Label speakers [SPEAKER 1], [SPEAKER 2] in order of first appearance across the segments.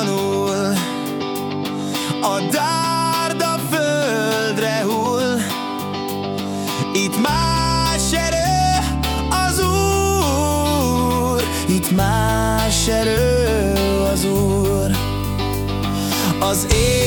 [SPEAKER 1] tanul. A dárda földre hull. Itt más erő az Úr. Itt más erő az Úr. Az én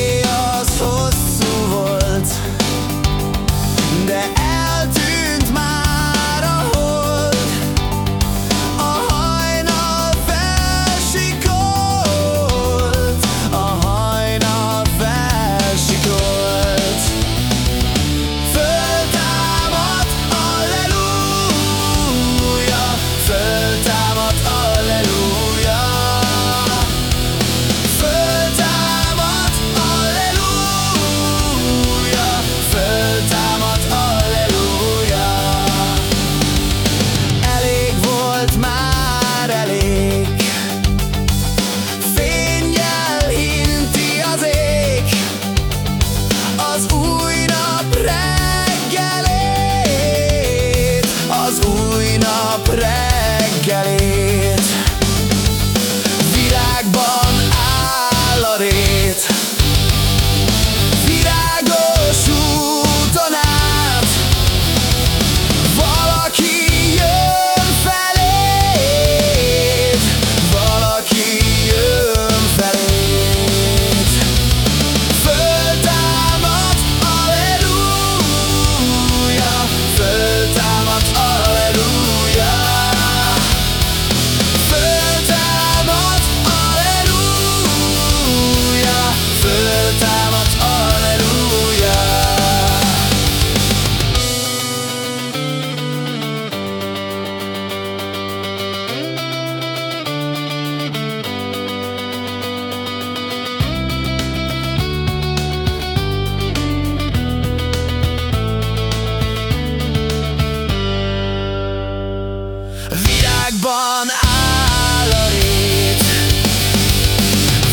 [SPEAKER 1] Napban áll a rét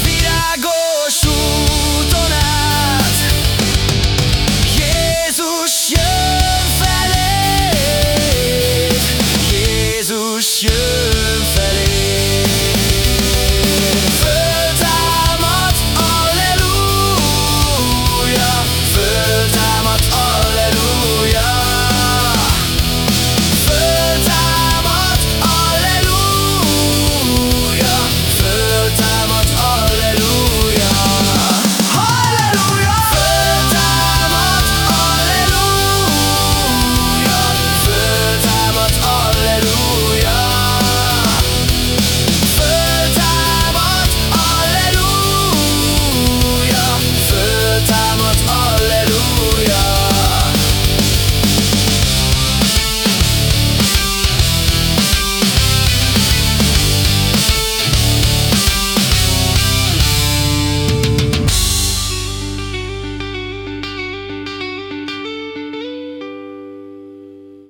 [SPEAKER 1] Virágos úton át Jézus jön felé, Jézus jön felé. Föltámad, alleluja Föltámad, alleluja